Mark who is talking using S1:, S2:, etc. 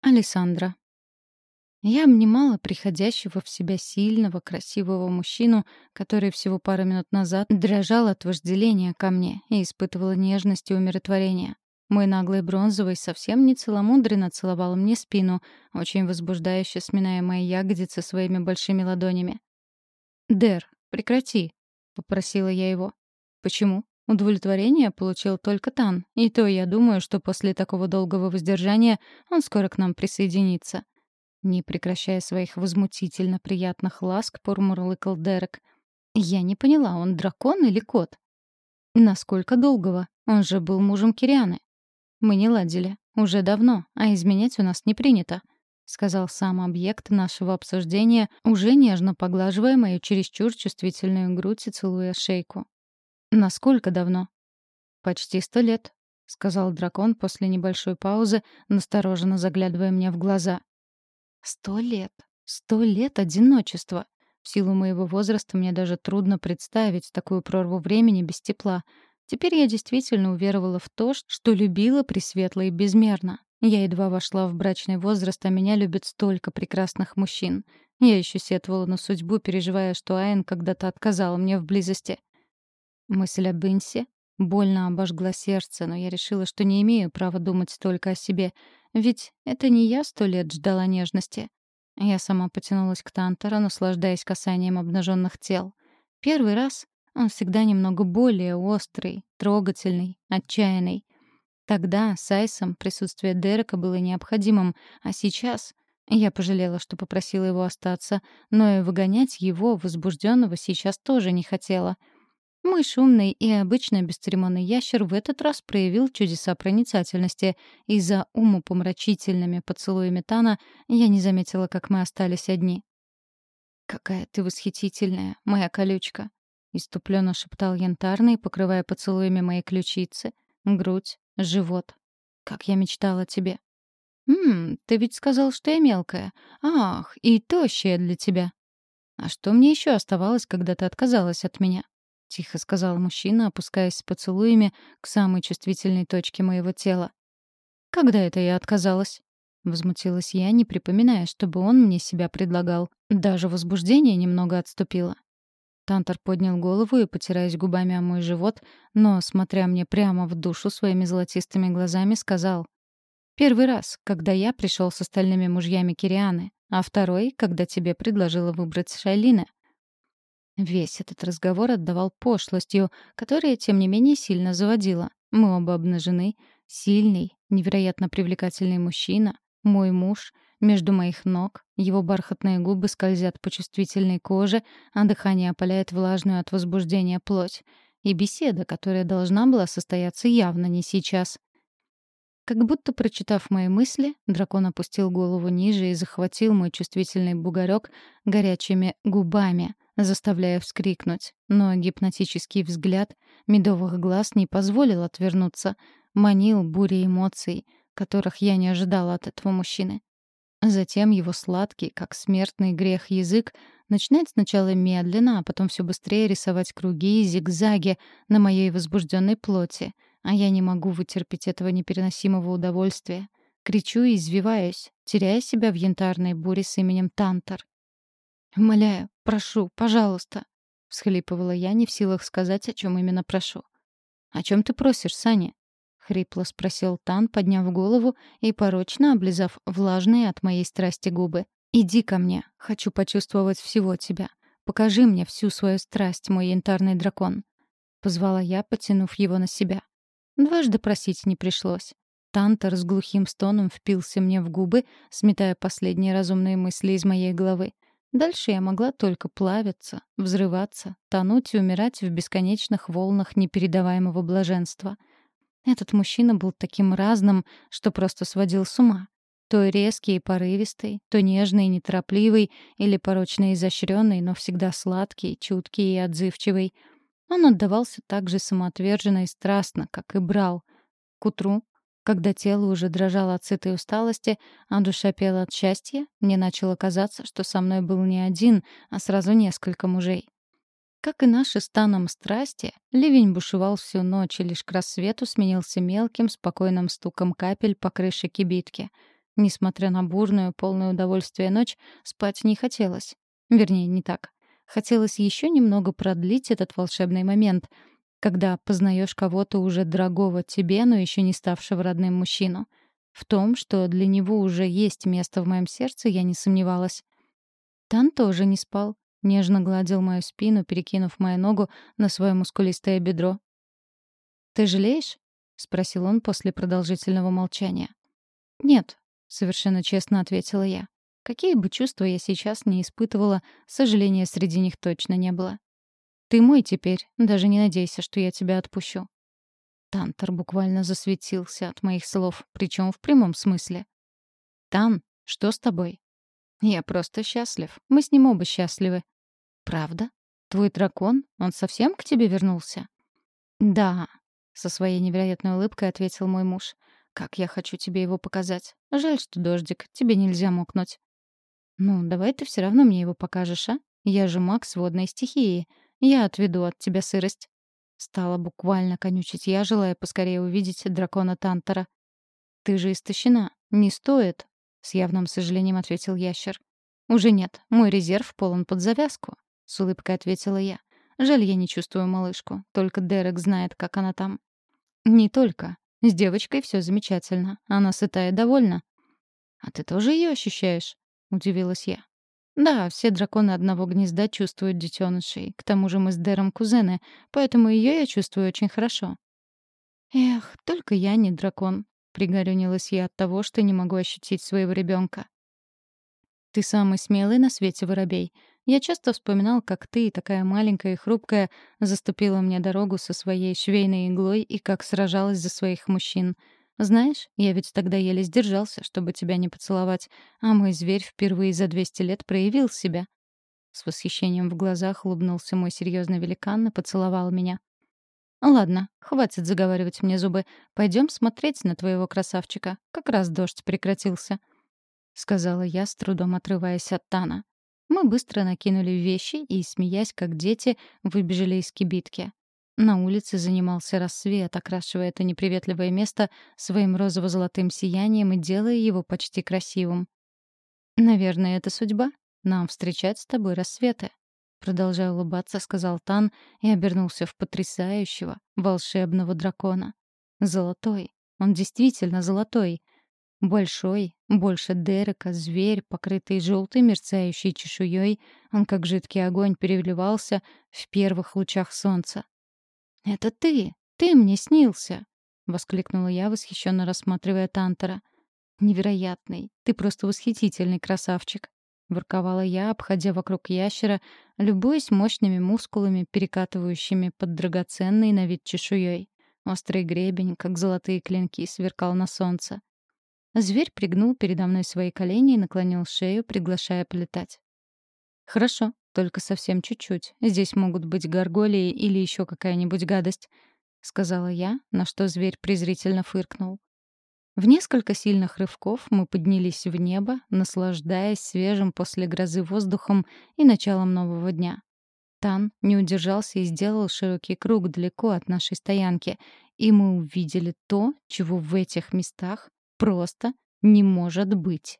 S1: Александра. Я обнимала приходящего в себя сильного, красивого мужчину, который всего пару минут назад дрожал от вожделения ко мне и испытывала нежность и умиротворение. Мой наглый бронзовый совсем не целомудренно целовал мне спину, очень возбуждающе сминая мои ягодицы своими большими ладонями. «Дэр, прекрати», — попросила я его. «Почему?» Удовлетворение получил только Тан, и то я думаю, что после такого долгого воздержания он скоро к нам присоединится. Не прекращая своих возмутительно приятных ласк, промурлыкал Дерек. Я не поняла, он дракон или кот? Насколько долгого? Он же был мужем Кирианы. Мы не ладили. Уже давно, а изменять у нас не принято. — сказал сам объект нашего обсуждения, уже нежно поглаживая мою чересчур чувствительную грудь и целуя шейку. «Насколько давно?» «Почти сто лет», — сказал дракон после небольшой паузы, настороженно заглядывая мне в глаза. «Сто лет. Сто лет одиночества. В силу моего возраста мне даже трудно представить такую прорву времени без тепла. Теперь я действительно уверовала в то, что любила Пресветло и безмерно. Я едва вошла в брачный возраст, а меня любят столько прекрасных мужчин. Я еще сетовала на судьбу, переживая, что Айн когда-то отказала мне в близости. Мысль об Инсе больно обожгла сердце, но я решила, что не имею права думать только о себе, ведь это не я сто лет ждала нежности. Я сама потянулась к Тантора, наслаждаясь касанием обнаженных тел. Первый раз он всегда немного более острый, трогательный, отчаянный. Тогда с Айсом присутствие Дерека было необходимым, а сейчас я пожалела, что попросила его остаться, но и выгонять его, возбужденного, сейчас тоже не хотела — мой шумный и обычно бесцеремонный ящер в этот раз проявил чудеса проницательности, и за умопомрачительными поцелуями Тана я не заметила, как мы остались одни. «Какая ты восхитительная, моя колючка!» — иступленно шептал янтарный, покрывая поцелуями мои ключицы, грудь, живот. «Как я мечтала о тебе!» «Ммм, ты ведь сказал, что я мелкая. Ах, и тощая для тебя!» «А что мне еще оставалось, когда ты отказалась от меня?» — тихо сказал мужчина, опускаясь с поцелуями к самой чувствительной точке моего тела. «Когда это я отказалась?» — возмутилась я, не припоминая, чтобы он мне себя предлагал. Даже возбуждение немного отступило. Тантор поднял голову и, потираясь губами о мой живот, но, смотря мне прямо в душу своими золотистыми глазами, сказал. «Первый раз, когда я пришел с остальными мужьями Кирианы, а второй, когда тебе предложила выбрать Шайлина. Весь этот разговор отдавал пошлостью, которая, тем не менее, сильно заводила. Мы оба обнажены. Сильный, невероятно привлекательный мужчина, мой муж, между моих ног, его бархатные губы скользят по чувствительной коже, а дыхание опаляет влажную от возбуждения плоть. И беседа, которая должна была состояться явно не сейчас. Как будто прочитав мои мысли, дракон опустил голову ниже и захватил мой чувствительный бугорек горячими губами — заставляя вскрикнуть. Но гипнотический взгляд медовых глаз не позволил отвернуться, манил бурей эмоций, которых я не ожидала от этого мужчины. Затем его сладкий, как смертный грех язык, начинает сначала медленно, а потом все быстрее рисовать круги и зигзаги на моей возбужденной плоти, а я не могу вытерпеть этого непереносимого удовольствия. Кричу и извиваюсь, теряя себя в янтарной буре с именем Тантор. «Умоляю, прошу, пожалуйста», — всхлипывала я, не в силах сказать, о чем именно прошу. «О чем ты просишь, Саня?» — хрипло спросил Тан, подняв голову и порочно облизав влажные от моей страсти губы. «Иди ко мне, хочу почувствовать всего тебя. Покажи мне всю свою страсть, мой янтарный дракон», — позвала я, потянув его на себя. Дважды просить не пришлось. Тантор с глухим стоном впился мне в губы, сметая последние разумные мысли из моей головы. Дальше я могла только плавиться, взрываться, тонуть и умирать в бесконечных волнах непередаваемого блаженства. Этот мужчина был таким разным, что просто сводил с ума. То резкий и порывистый, то нежный и неторопливый, или порочно изощренный, но всегда сладкий, чуткий и отзывчивый. Он отдавался так же самоотверженно и страстно, как и брал. К утру когда тело уже дрожало от сытой усталости, а душа пела от счастья, мне начало казаться, что со мной был не один, а сразу несколько мужей. Как и наши станом страсти, ливень бушевал всю ночь, и лишь к рассвету сменился мелким, спокойным стуком капель по крыше кибитки. Несмотря на бурную, полную удовольствия ночь, спать не хотелось. Вернее, не так. Хотелось еще немного продлить этот волшебный момент, когда познаешь кого-то уже дорогого тебе, но еще не ставшего родным мужчину. В том, что для него уже есть место в моем сердце, я не сомневалась. Тан тоже не спал. Нежно гладил мою спину, перекинув мою ногу на свое мускулистое бедро. «Ты жалеешь?» — спросил он после продолжительного молчания. «Нет», — совершенно честно ответила я. Какие бы чувства я сейчас не испытывала, сожаления среди них точно не было. «Ты мой теперь, даже не надейся, что я тебя отпущу». Тантор буквально засветился от моих слов, причем в прямом смысле. «Тан, что с тобой?» «Я просто счастлив. Мы с ним оба счастливы». «Правда? Твой дракон? Он совсем к тебе вернулся?» «Да», — со своей невероятной улыбкой ответил мой муж. «Как я хочу тебе его показать. Жаль, что дождик. Тебе нельзя мокнуть». «Ну, давай ты все равно мне его покажешь, а? Я же маг с водной стихии. Я отведу от тебя сырость». Стала буквально конючить я, желая поскорее увидеть дракона Тантора. «Ты же истощена. Не стоит», — с явным сожалением ответил ящер. «Уже нет. Мой резерв полон под завязку», — с улыбкой ответила я. «Жаль, я не чувствую малышку. Только Дерек знает, как она там». «Не только. С девочкой все замечательно. Она сытая довольна». «А ты тоже ее ощущаешь?» — удивилась я. «Да, все драконы одного гнезда чувствуют детенышей. К тому же мы с Дером кузены, поэтому ее я чувствую очень хорошо». «Эх, только я не дракон», — пригорюнилась я от того, что не могу ощутить своего ребенка. «Ты самый смелый на свете воробей. Я часто вспоминал, как ты, такая маленькая и хрупкая, заступила мне дорогу со своей швейной иглой и как сражалась за своих мужчин. Знаешь, я ведь тогда еле сдержался, чтобы тебя не поцеловать, а мой зверь впервые за 200 лет проявил себя. С восхищением в глазах улыбнулся мой серьезный великан и поцеловал меня. «Ладно, хватит заговаривать мне зубы. Пойдем смотреть на твоего красавчика. Как раз дождь прекратился», — сказала я, с трудом отрываясь от Тана. Мы быстро накинули вещи и, смеясь как дети, выбежали из кибитки. На улице занимался рассвет, окрашивая это неприветливое место своим розово-золотым сиянием и делая его почти красивым. «Наверное, это судьба. Нам встречать с тобой рассветы», — продолжая улыбаться, сказал Тан и обернулся в потрясающего, волшебного дракона. «Золотой. Он действительно золотой. Большой, больше Дерека, зверь, покрытый желтой мерцающей чешуей, он как жидкий огонь переливался в первых лучах солнца. «Это ты! Ты мне снился!» — воскликнула я, восхищенно рассматривая Тантера. «Невероятный! Ты просто восхитительный красавчик!» — ворковала я, обходя вокруг ящера, любуясь мощными мускулами, перекатывающими под драгоценной на вид чешуей. Острый гребень, как золотые клинки, сверкал на солнце. Зверь пригнул передо мной свои колени и наклонил шею, приглашая полетать. «Хорошо, только совсем чуть-чуть. Здесь могут быть горгулии или еще какая-нибудь гадость», — сказала я, на что зверь презрительно фыркнул. В несколько сильных рывков мы поднялись в небо, наслаждаясь свежим после грозы воздухом и началом нового дня. Тан не удержался и сделал широкий круг далеко от нашей стоянки, и мы увидели то, чего в этих местах просто не может быть.